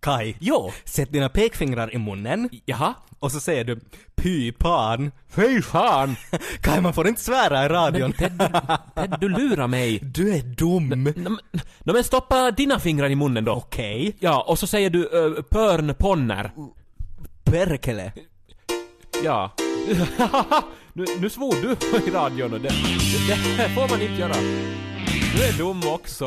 Kai, Jo. sätt dina pekfingrar i munnen Jaha? och så säger du py pan. Fy fan! Kai, man får inte svära i radion. Ted, Ted, du lurar mig. Du är dum. Nå men- men stoppa dina fingrar i munnen då. Okej. Ja, och så säger du uh, pörn ponner. Perkele. Ja. nu, nu svor du i radion och det, det, det får man inte göra. Du är dum också.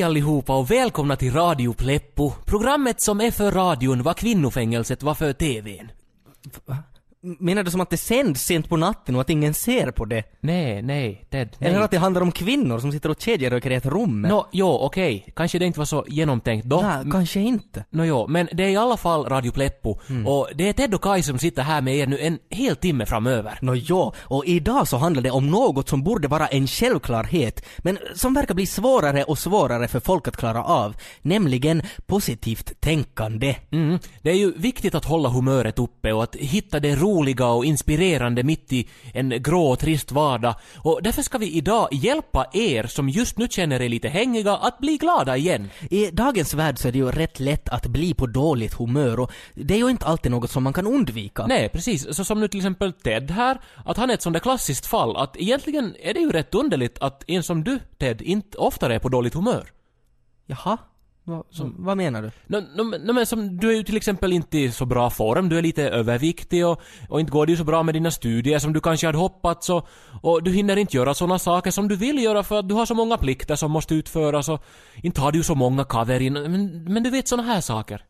Hej allihopa och välkomna till Radio Pleppo. Programmet som är för radion vad kvinnofängelset var för TVn. Menar du som att det sänds sent på natten och att ingen ser på det? Nej, nej, Ted, nej. Eller att det handlar om kvinnor som sitter och kedjeröker i ett rum? Nå, jo, okej. Kanske det inte var så genomtänkt då. Nej, kanske inte. Nå jo, men det är i alla fall Radio Pleppo. Och det är Ted och Kai som sitter här med er nu en hel timme framöver. Nå jo, och idag så handlar det om något som borde vara en självklarhet, men som verkar bli svårare och svårare för folk att klara av, nämligen positivt tänkande. Mm. Det är ju viktigt att hålla humöret uppe och att hitta det roliga och inspirerande mitt i en grå och trist vardag. Och därför ska vi idag hjälpa er som just nu känner er lite hängiga att bli glada igen. I dagens värld så är det ju rätt lätt att bli på dåligt humör och det är ju inte alltid något som man kan undvika. Nej, precis. Så som nu till exempel Ted här, att han är ett sånt där klassiskt fall att egentligen är det ju rätt underligt att en som du, Ted, inte oftare är på dåligt humör. Jaha? Va, som, vad menar du? Nå, men- nå, men som, du är ju till exempel inte i så bra form, du är lite överviktig och, och inte går det ju så bra med dina studier som du kanske hade hoppats och, och du hinner inte göra sådana saker som du vill göra för att du har så många plikter som måste utföras och inte har du ju så många cover in, men, men du vet sådana här saker.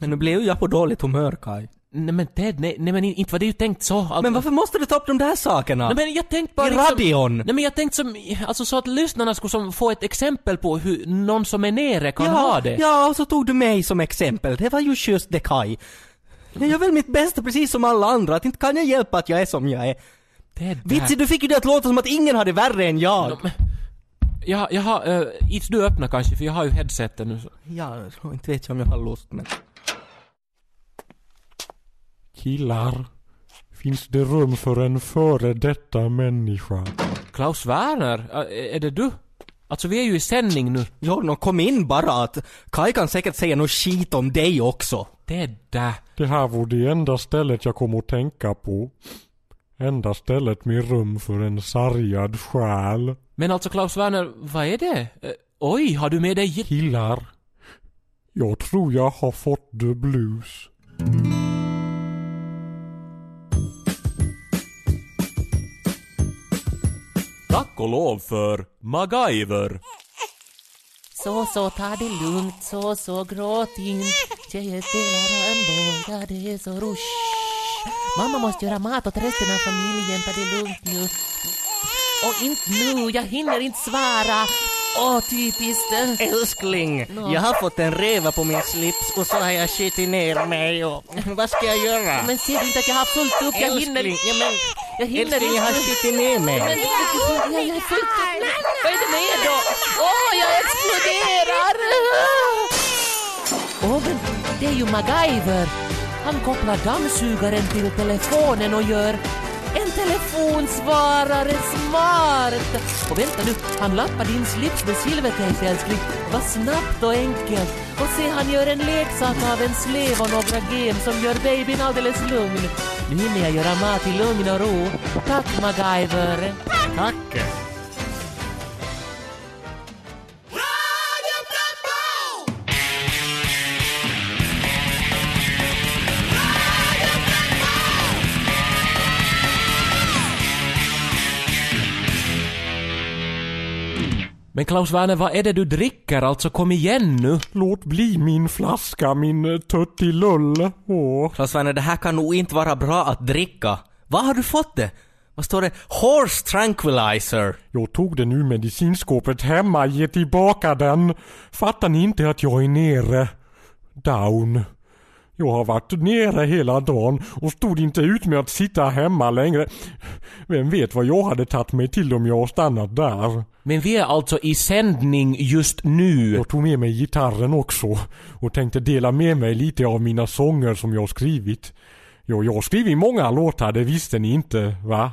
Men nu blev ju jag på dåligt humör, Kai. Nej men Ted, nej, nej men inte var det ju tänkt så. Alltså, Men varför måste du ta upp de där sakerna? Nej men jag tänkte bara I liksom, radion? Nej men jag tänkte som, alltså så att lyssnarna skulle som få ett exempel på hur någon som är nere kan ja, ha det. Ja, och så tog du mig som exempel. Det var ju just det, Kai. Jag gör väl mitt bästa precis som alla andra, att inte kan jag hjälpa att jag är som jag är. Ted, Vitsi, du fick ju det att låta som att ingen hade värre än jag. här- Ja, jag har, uh, du öppna kanske för jag har ju headsetet nu så. Ja, inte vet jag om jag har lust men... Killar, finns det rum för en före detta människa? Klaus Werner, är det du? Alltså vi är ju i sändning nu. Jo, nå kom in bara att Kai kan säkert säga något skit om dig också. Ted, där. Det här var det enda stället jag kom att tänka på. Enda stället med rum för en sargad själ. Men alltså Klaus Werner, vad är det? Eh, oj, har du med dig Killar, jag tror jag har fått the blues. Tack och lov för MacGyver. Så, så, ta det lugnt, så, så, gråt inte. Tjejer spelar en boll, ja det är så rush. Mamma måste göra mat åt resten av familjen, ta det lugnt nu. Och inte nu, jag hinner inte svara. Åh, typiskt. Älskling, Nå. jag har fått en reva på min slips och så har jag skitit ner mig och... Vad ska jag göra? Men ser du inte att jag har fullt upp? Jag hinner Älskling, ja, men... Jag hinner Älskling, jag har skitit ner mig. Men jag, jag är fullt upp. Vad är det med då? Åh, jag exploderar! Åh, men det är ju MacGyver. Han kopplar dammsugaren till telefonen och gör telefonsvarare smart. Och vänta nu, han lappar din slips med silvertejp älskling. Vad snabbt och enkelt. Och se, han gör en leksak av en slev och några gem som gör babyn alldeles lugn. Nu hinner jag göra mat i lugn och ro. Tack MacGyver. Tack. Men Klaus Werner, vad är det du dricker? Alltså kom igen nu. Låt bli min flaska, min eh, tuttilull. Åh. Klas Werner, det här kan nog inte vara bra att dricka. Var har du fått det? Vad står det? Horse tranquilizer. Jag tog den ur medicinskåpet hemma, ge tillbaka den. Fattar ni inte att jag är nere? down. Jag har varit nere hela dagen och stod inte ut med att sitta hemma längre. Vem vet vad jag hade tagit mig till om jag stannat där. Men vi är alltså i sändning just nu. Jag tog med mig gitarren också och tänkte dela med mig lite av mina sånger som jag skrivit. Ja, jag har skrivit många låtar, det visste ni inte, va?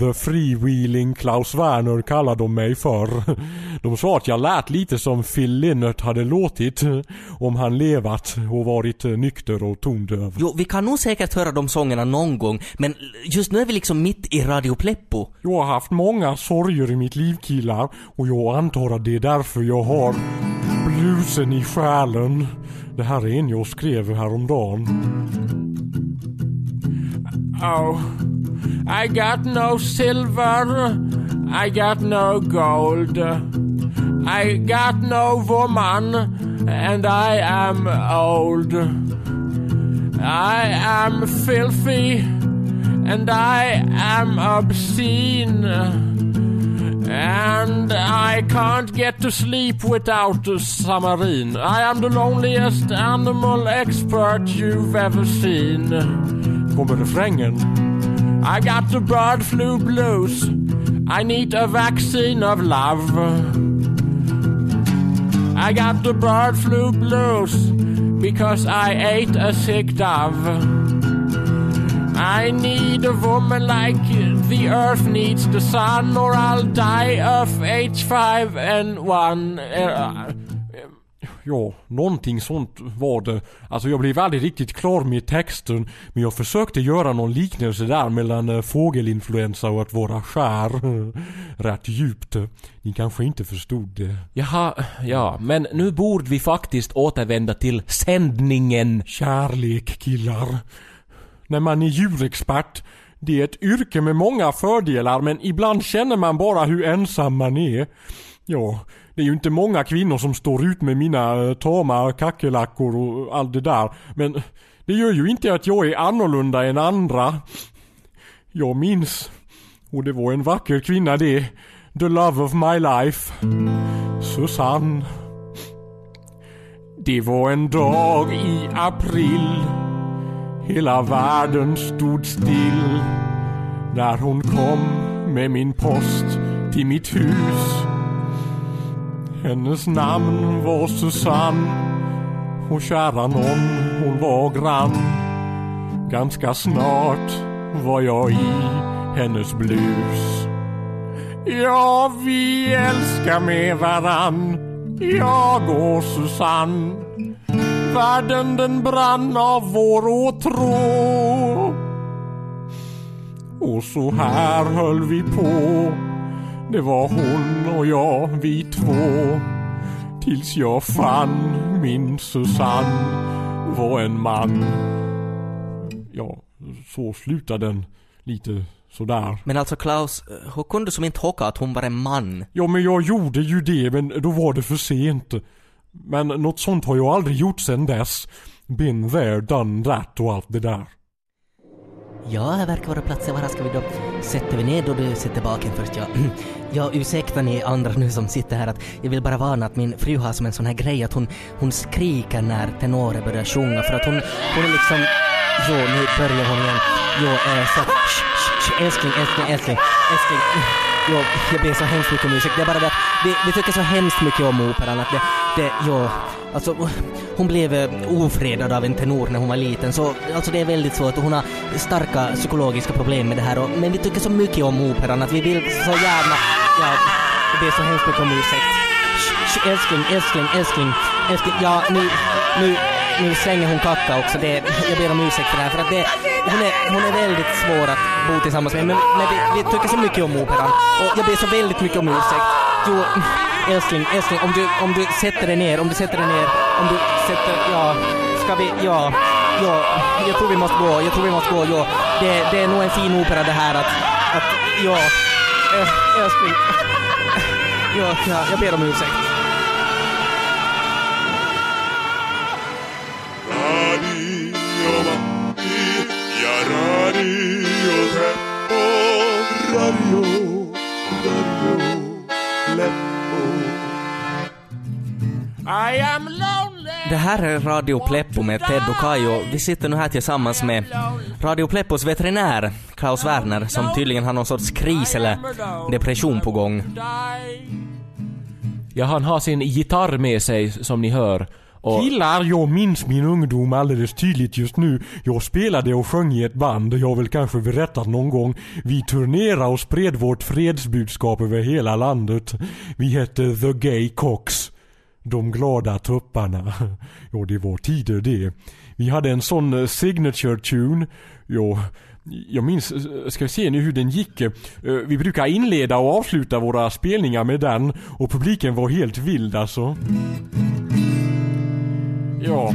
The Freewheeling Klaus Werner kallade de mig för. De sa att jag lät lite som Phil Lynott hade låtit om han levat och varit nykter och tondöv. Jo, vi kan nog säkert höra de sångerna någon gång, men just nu är vi liksom mitt i Radio Pleppo. Jag har haft många sorger i mitt liv killar och jag antar att det är därför jag har bluesen i själen. Det här är en jag skrev häromdagen. Oh, I got no silver, I got no gold. I got no woman and I am old. I am filthy and I am obscene. And I can't get to sleep without a submarine. I am the loneliest animal expert you've ever seen. Kommer refrängen. I got the bird flu blues. I need a vaccine of love. I got the bird flu blues because I ate a sick dove. I need a woman like the earth needs the sun or I'll die of H5N1. Ja, någonting sånt var det. Alltså jag blev aldrig riktigt klar med texten. Men jag försökte göra någon liknelse där mellan eh, fågelinfluensa och att vara skär. Rätt djupt. Ni kanske inte förstod det. Jaha, ja, men nu borde vi faktiskt återvända till sändningen. Kärlek killar. När man är djurexpert, det är ett yrke med många fördelar men ibland känner man bara hur ensam man är. Ja, det är ju inte många kvinnor som står ut med mina eh, tama kackerlackor och allt det där. Men det gör ju inte att jag är annorlunda än andra. Jag minns, och det var en vacker kvinna det, the love of my life, Susanne. Det var en dag i april Hela världen stod still när hon kom med min post till mitt hus. Hennes namn var Susanne och kära nån, hon var grann. Ganska snart var jag i hennes blus. Ja, vi älskar med varann, jag och Susanne. Världen den brann av vår åtrå. Och så här höll vi på. Det var hon och jag, vi två. Tills jag fann min Susanne var en man. Ja, så slutade den lite sådär. Men alltså Klaus, hur kunde du som inte hocka att hon var en man? Ja men jag gjorde ju det men då var det för sent. Men något sånt har jag aldrig gjort sen dess. Been there, done that och allt det där. Ja, här verkar vara platsen. Var ska vi då? Sätter vi ner då du sätter baken först? Ja, ja ursäkta ni andra nu som sitter här att jag vill bara varna att min fru har som en sån här grej att hon, hon skriker när tenorer börjar sjunga för att hon, hon är liksom... Jo, nu börjar hon igen. Jo, äh, så... Sh, sh, sh, älskling, älskling, älskling, älskling. Jo, jag ber så hemskt mycket om ursäkt. Det är bara det att vi, vi tycker så hemskt mycket om operan att det, det, jo, alltså hon blev eh, ofredad av en tenor när hon var liten så alltså det är väldigt svårt och hon har starka psykologiska problem med det här och, men vi tycker så mycket om operan att vi vill så gärna, ja, jag ber så hemskt mycket om ursäkt. Sh, sh, älskling, älskling, älskling, älskling, ja nu, nu, nu slänger hon kacka också. Det, jag ber om ursäkt för det här för att det, hon, är, hon är väldigt svår att bo tillsammans med men, men vi, vi tycker så mycket om operan och jag ber så väldigt mycket om ursäkt. Jo, älskling, älskling, om du, om du sätter dig ner, om du sätter dig ner, om du sätter, ja, ska vi, ja, ja, jag tror vi måste gå, jag tror vi måste gå, ja. Det, det är nog en fin opera det här att, att, ja, älskling. Ja, ja, jag ber om ursäkt. I am lonely Det här är Radio Pleppo med Ted och Kajo. Vi sitter nu här tillsammans med Radio Pleppos veterinär, Klaus Werner, som tydligen har någon sorts kris eller depression på gång. Ja, han har sin gitarr med sig som ni hör. Och Killar, jag minns min ungdom alldeles tydligt just nu. Jag spelade och sjöng i ett band, jag har väl kanske berättat någon gång. Vi turnerade och spred vårt fredsbudskap över hela landet. Vi hette The Gay Cox. De glada tupparna. Ja, det var tider det. Vi hade en sån eh, signature tune. Ja, jag minns, eh, ska vi se nu hur den gick. Eh, vi brukar inleda och avsluta våra spelningar med den och publiken var helt vild alltså. Ja.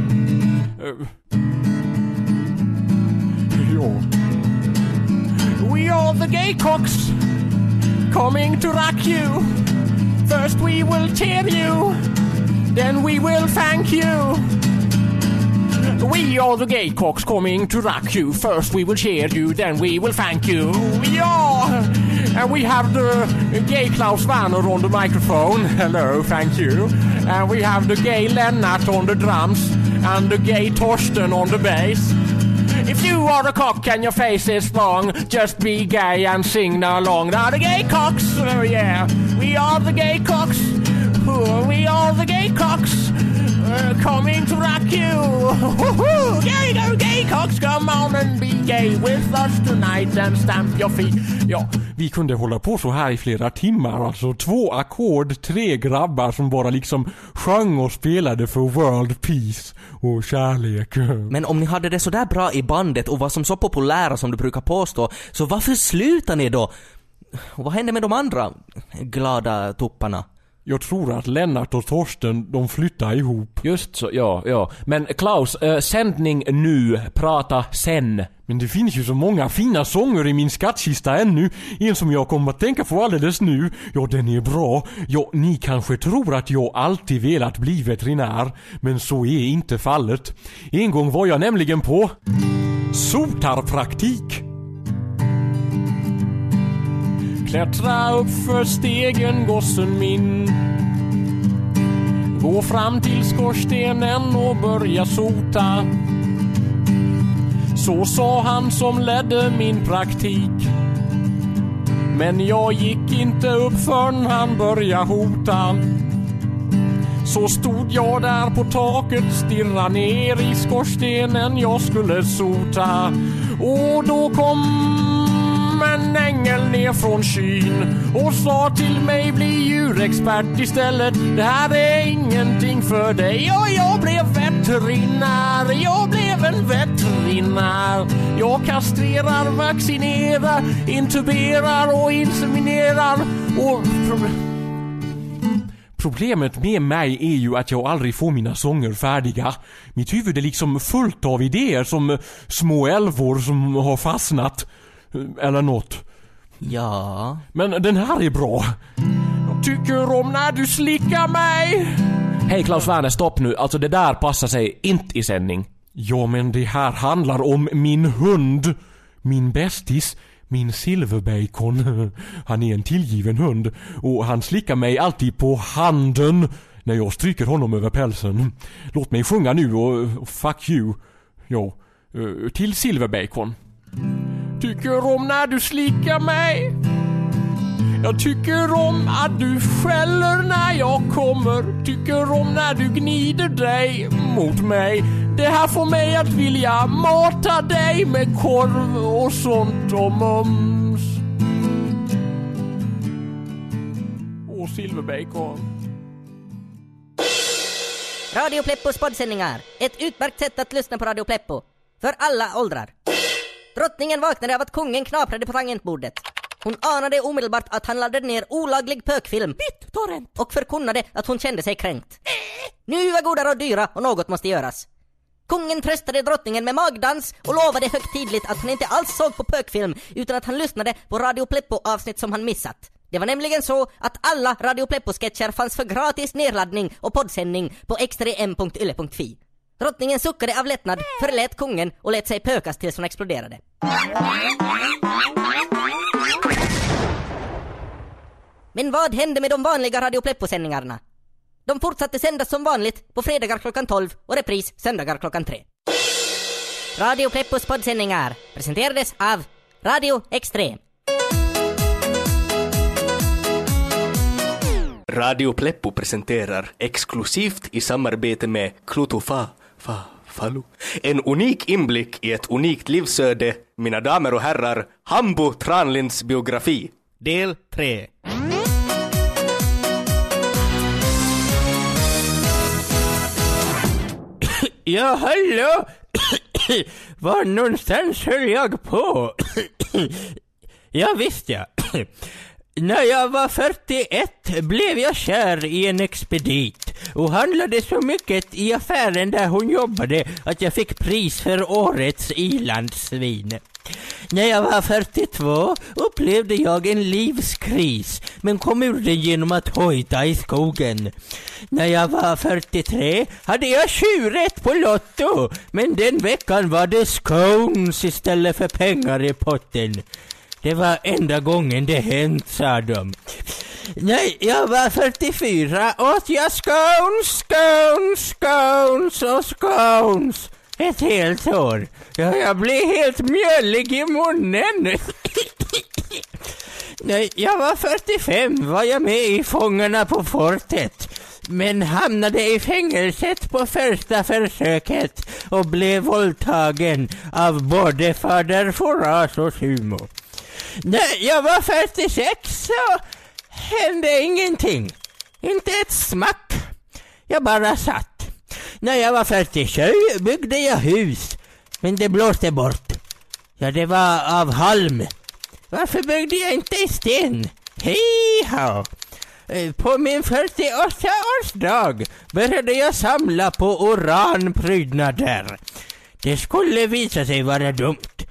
Ja. We are the gay cocks coming to rock you. First we will tear you, then we will thank you. We are the gay cocks coming to rock you. First we will cheer you, then we will thank you. We are. And we have the gay Klaus Werner on the microphone. Hello, thank you. And we have the gay Lennart on the drums and the gay Torsten on the bass. If you are a cock and your face is long, just be gay and sing along. Now the gay cocks, oh yeah, we are the gay cocks. We are the gay cocks. Uh, coming to rock you. Gay, go gay cocks, come on and be gay with us tonight and stamp your feet. Ja, Vi kunde hålla på så här i flera timmar. Alltså två ackord, tre grabbar som bara liksom sjöng och spelade för world peace och kärlek. Men om ni hade det sådär bra i bandet och var som så populära som du brukar påstå, så varför slutar ni då? Och vad hände med de andra glada tupparna? Jag tror att Lennart och Torsten, de flyttar ihop. just så, ja, ja. Men Klaus, eh, sändning nu, prata sen. Men det finns ju så många fina sånger i min skattkista ännu. En som jag kommer att tänka på alldeles nu. Ja, den är bra. Ja, ni kanske tror att jag alltid velat bli veterinär. Men så är inte fallet. En gång var jag nämligen på sotarpraktik. Klättra upp för stegen gossen min. Gå fram till skorstenen och börja sota. Så sa han som ledde min praktik. Men jag gick inte upp förrän han började hota. Så stod jag där på taket, stirra ner i skorstenen jag skulle sota. Och då kom en ängel ner från skyn och sa till mig bli djurexpert istället. Det här är ingenting för dig. Och jag blev veterinär. Jag blev en veterinär. Jag kastrerar, vaccinerar, intuberar och inseminerar och... Problemet med mig är ju att jag aldrig får mina sånger färdiga. Mitt huvud är liksom fullt av idéer som små älvor som har fastnat. Eller något. Ja... Men den här är bra. Jag tycker om när du slickar mig. Hej Klaus Werner, stopp nu. Alltså det där passar sig inte i sändning. Ja, men det här handlar om min hund. Min bästis. Min silverbacon. Han är en tillgiven hund. Och han slickar mig alltid på handen när jag stryker honom över pälsen. Låt mig sjunga nu och och fuck you. Ja, eh, till silverbacon. Tycker om när du slickar mig. Jag tycker om att du skäller när jag kommer. Tycker om när du gnider dig mot mig. Det här får mig att vilja mata dig med korv och sånt och mums. Och silverbacon. Radio Pleppos poddsändningar. Ett utmärkt sätt att lyssna på Radio Pleppo. För alla åldrar. Drottningen vaknade av att kungen knaprade på tangentbordet. Hon anade omedelbart att han laddade ner olaglig pökfilm. BitTorrent! Och förkunnade att hon kände sig kränkt. Nu var goda råd dyra och något måste göras. Kungen tröstade drottningen med magdans och lovade högtidligt att han inte alls såg på pökfilm utan att han lyssnade på Radio Pleppo-avsnitt som han missat. Det var nämligen så att alla Radio Pleppo-sketcher fanns för gratis nedladdning och poddsändning på xtrem.yle.fi. Drottningen suckade av lättnad, förlät kungen och lät sig pökas tills hon exploderade. Men vad hände med de vanliga Radio Pleppo-sändningarna? De fortsatte sändas som vanligt på fredagar klockan 12 och repris söndagar klockan 3. Radio Pleppos poddsändningar presenterades av Radio Extrem. Radio Pleppo presenterar exklusivt i samarbete med Klutofa, fa, Falu. En unik inblick i ett unikt livsöde, mina damer och herrar, Hambo Tranlinds biografi. Del 3. Ja, hallå! Var någonstans höll jag på? ja, visst ja. När jag var 41 blev jag kär i en expedit och handlade så mycket i affären där hon jobbade att jag fick pris för årets ilandsvin. När jag var 42 upplevde jag en livskris men kom ur den genom att hojta i skogen. När jag var 43 hade jag tjurrätt på Lotto men den veckan var det scones istället för pengar i potten. Det var enda gången det hänt, sa de. Nej, jag var 44 åt jag scones, scones, scones och scones. Ett helt år. Ja, jag blev helt mjöllig i munnen. Nej, jag var 45 var jag med i Fångarna på fortet. Men hamnade i fängelset på första försöket och blev våldtagen av både fader Foras och Sumo. När jag var 46 så hände ingenting. Inte ett smack. Jag bara satt. När jag var 47 byggde jag hus. Men det blåste bort. Ja, det var av halm. Varför byggde jag inte i sten? Hiha! Eh, på min 48-årsdag började jag samla på uranprydnader. Det skulle visa sig vara dumt.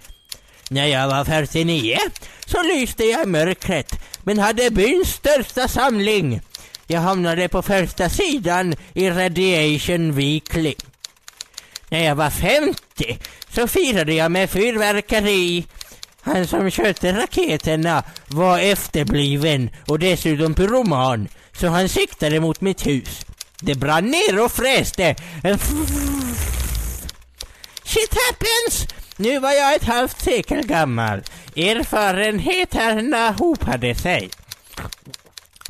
När jag var 49 så lyste jag i mörkret men hade byns största samling. Jag hamnade på första sidan i Radiation Weekly. När jag var 50 så firade jag med fyrverkeri. Han som skötte raketerna var efterbliven och dessutom pyroman så han siktade mot mitt hus. Det brann ner och fräste. Shit happens! Nu var jag ett halvt sekel gammal. Erfarenheterna hopade sig.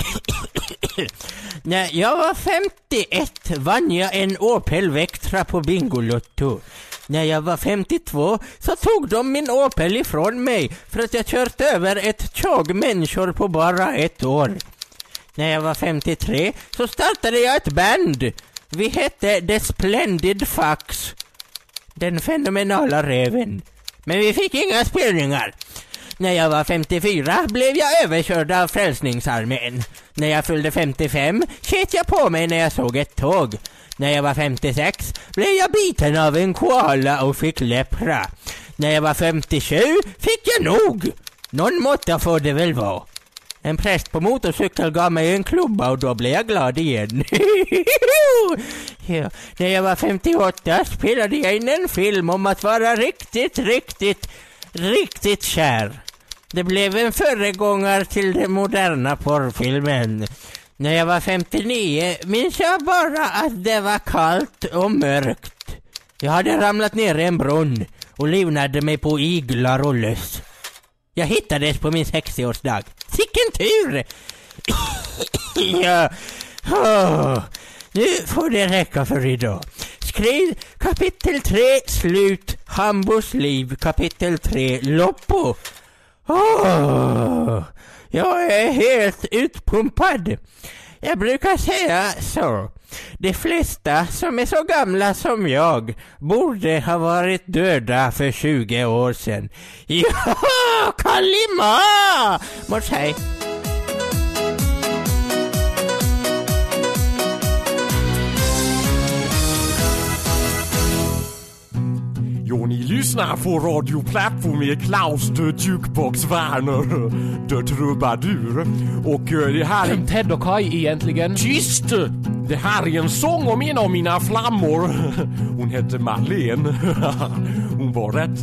När jag var 51 vann jag en Opel Vectra på Bingolotto. När jag var 52 så tog de min Opel ifrån mig för att jag kört över ett tjog människor på bara ett år. När jag var 53 så startade jag ett band. Vi hette The Splendid Fucks. Den fenomenala räven. Men vi fick inga spelningar. När jag var 54 blev jag överkörd av Frälsningsarmén. När jag fyllde 55 ket jag på mig när jag såg ett tåg. När jag var 56 blev jag biten av en koala och fick lepra. När jag var 57 fick jag nog. Någon måtta får det väl vara. En präst på motorcykel gav mig en klubba och då blev jag glad igen. ja. När jag var 58 spelade jag in en film om att vara riktigt, riktigt, riktigt kär. Det blev en föregångare till den moderna porrfilmen. När jag var 59 minns jag bara att det var kallt och mörkt. Jag hade ramlat ner i en brunn och livnade mig på iglar och löss. Jag hittades på min 60-årsdag. Sicken tur! ja, oh. nu får det räcka för idag. Skriv kapitel 3 slut Hambos liv kapitel 3 Loppo. Oh, jag är helt utpumpad. Jag brukar säga så. De flesta som är så gamla som jag borde ha varit döda för 20 år sedan. Ja, Kalima! Must say, Jo, ni lyssnar på Radio Platto med Klaus de Jukebox Werner de Trubadur. Och eh, det här... är- Ted och Kai egentligen. Tyst! Det här är en sång om en av mina flammor. Hon hette Marlene. Hon var rätt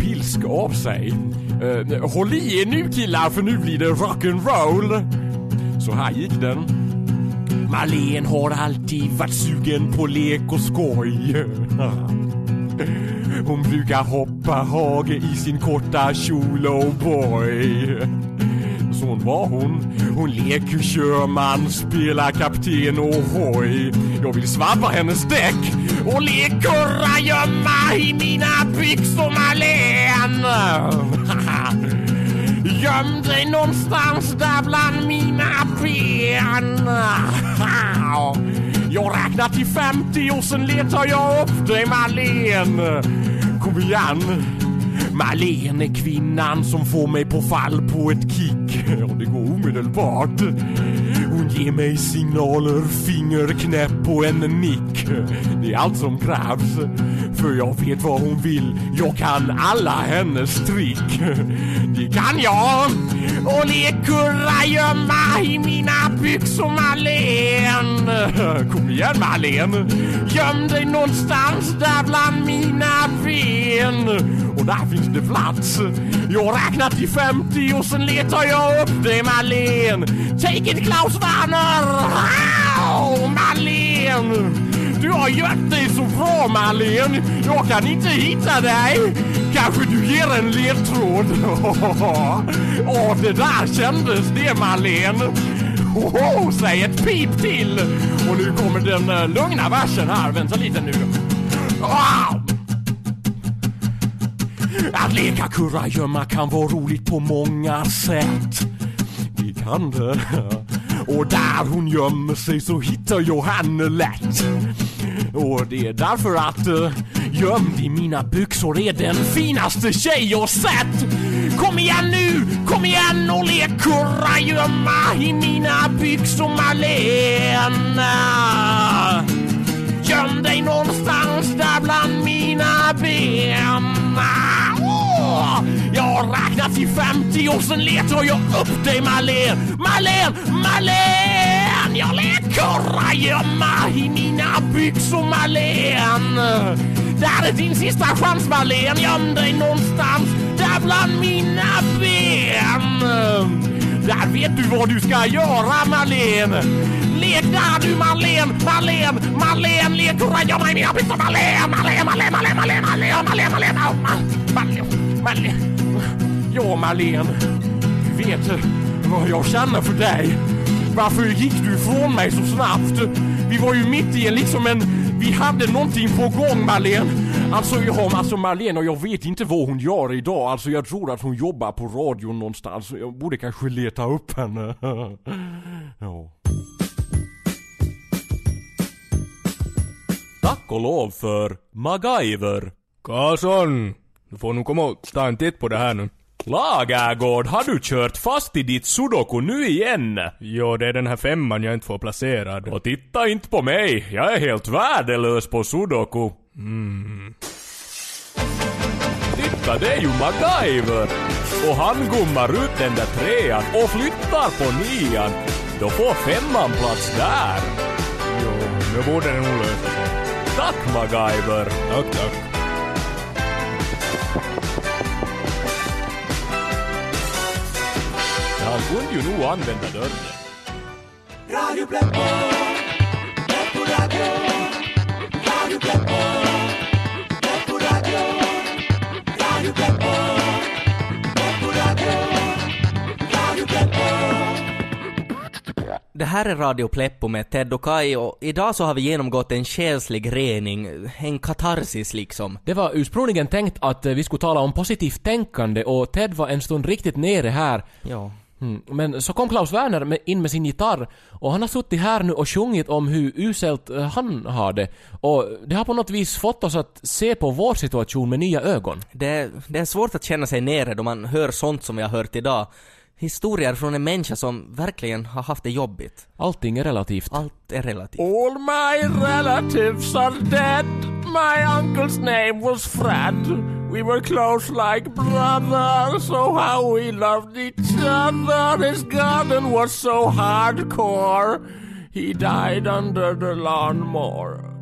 pilsk av sig. Eh, håll i er nu killar för nu blir det rock'n'roll. Så här gick den. Marlene har alltid varit sugen på lek och skoj. Hon brukar hoppa hage i sin korta kjol oh boy. Sån var hon. Hon leker körman, spelar kapten och hoj. Jag vill svabba hennes däck och lek kurragömma i mina byxor Marlene. Göm dig någonstans där bland mina ben. Jag räknar till 50 och sen letar jag upp dig Marlene. Kom igen. Marlene är kvinnan som får mig på fall på ett kick. Och det går omedelbart. Hon ger mig signaler, fingerknäpp och en nick. Det är allt som krävs. För jag vet vad hon vill. Jag kan alla hennes trick. Det kan jag. Och lek kurragömma i mina byxor Marlene. Kom igen Marlene. Göm dig någonstans där bland mina ben. Och där finns det plats. Jag räknar till 50 och sen letar jag upp dig Marlene. Take it Klaus Werner! Wow, Marlene! Du har gömt dig så bra Marlene. Jag kan inte hitta dig. Kanske du ger en ledtråd? Åh, det där kändes det Marlene. Oho, säg ett pip till! Och nu kommer den eh, lugna versen här. Vänta lite nu. Wow! Att leka kurragömma kan vara roligt på många sätt. Det kan det. Och där hon gömmer sig så hittar jag henne lätt. Och det är därför att uh, gömd i mina byxor är den finaste tjej jag sett. Kom igen nu, kom igen och lek kurragömma i mina byxor Malena. Göm dig någonstans där bland mina ben. Jag har räknat till 50 och sen letar jag upp dig Marlene. Marlene, Marlene! Jag leker kurragömma i mina byxor Marlene. Där är din sista chans Marlene. Göm dig någonstans där bland mina ben. Där vet du vad du ska göra Marlene. Lek där du Marlene, Marlene, Marlene, lek kurragömma i mina byxor Marlene, Marlene, Marlene, Marlene, Marlene, Marlene, Marlene, Marlene, Marlene, Marlene. Ja Marlene, du vet vad jag känner för dig. Varför gick du ifrån mig så snabbt? Vi var ju mitt i en liksom en... Vi hade någonting på gång Marlene. Alltså, ja, alltså Marlene och jag vet inte vad hon gör idag. Alltså jag tror att hon jobbar på radion någonstans. Jag borde kanske leta upp henne. ja. Tack och lov för MacGyver. Karlsson! Du får nog komma och ta en titt på det här nu. Lagergård, har du kört fast i ditt sudoku nu igen? Jo, det är den här femman jag inte får placerad. Och titta inte på mig, jag är helt värdelös på sudoku. Mm. Titta, det är ju MacGyver! Och han gummar ut den där trean och flyttar på nian. Då får femman plats där. Jo, nu borde det nog lösa sig. Tack MacGyver! Tack, tack. Han kunde ju nog använda dörren. Det här är Radio Pleppo med Ted och Kai och idag så har vi genomgått en själslig rening, en katarsis liksom. Det var ursprungligen tänkt att eh, vi skulle tala om positivt tänkande och Ted var en stund riktigt nere här. Ja. Mm. Men så kom Klaus Werner med, in med sin gitarr och han har suttit här nu och sjungit om hur uselt eh, han har det. Och det har på något vis fått oss att se på vår situation med nya ögon. Det, det är svårt att känna sig nere då man hör sånt som vi har hört idag. Historier från en människa som verkligen har haft det jobbigt. Allting är relativt. Allt är relativt. All my relatives are dead. My uncle's name was Fred. We were close like brothers. Oh, how we loved each other. His garden was so hardcore. He died under the lawnmower.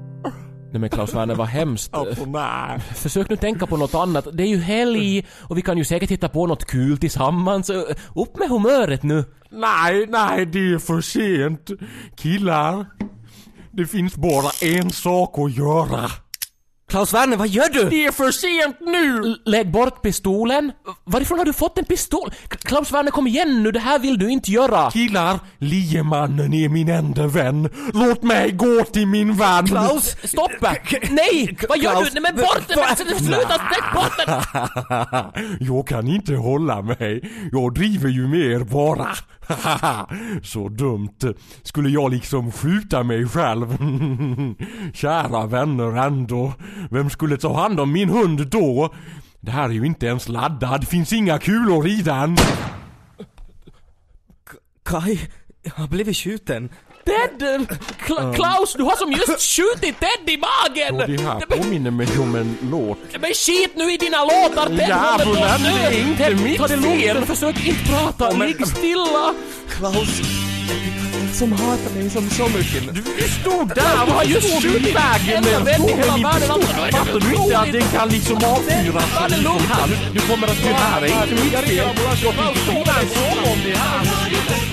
Nej men Klaus Werner, vad hemskt. Nej. Försök nu tänka på något annat. Det är ju helg och vi kan ju säkert hitta på något kul tillsammans. Upp med humöret nu. Nej, nej, det är för sent. Killar, det finns bara en sak att göra. Klaus Werner, vad gör du? Det är för sent nu! Lägg bort pistolen. Varifrån har du fått en pistol? Klaus Werner kom igen nu, det här vill du inte göra. Killar, liemannen är min enda vän. Låt mig gå till min vän. Klaus! Stoppa! Nej! Vad gör Klaus, du? Nej men bort den! Sluta! Lägg bort den! Jag kan inte hålla mig. Jag driver ju med er bara. Så dumt. Skulle jag liksom skjuta mig själv? Kära vänner ändå. Vem skulle ta hand om min hund då? Det här är ju inte ens laddad. Finns inga kulor i den. Kai, jag har blivit skjuten. Ted! Kla- Klaus, du har som just skjutit Ted i magen! Och det här påminner mig om en låt. Men skit nu i dina låtar! Ted Djävulen, det är inte Ted, mitt ta det lugnt, försök inte prata, ligg stilla! Klaus, som hatar mig som så mycket. Du stod där! Vad har just skjutit vägen med i en alltså, är det Fattar du inte att den kan liksom avfyras Ta det lugnt! Du kommer att... Det här är inte mitt fel. Jag fick skriva en sång om det här.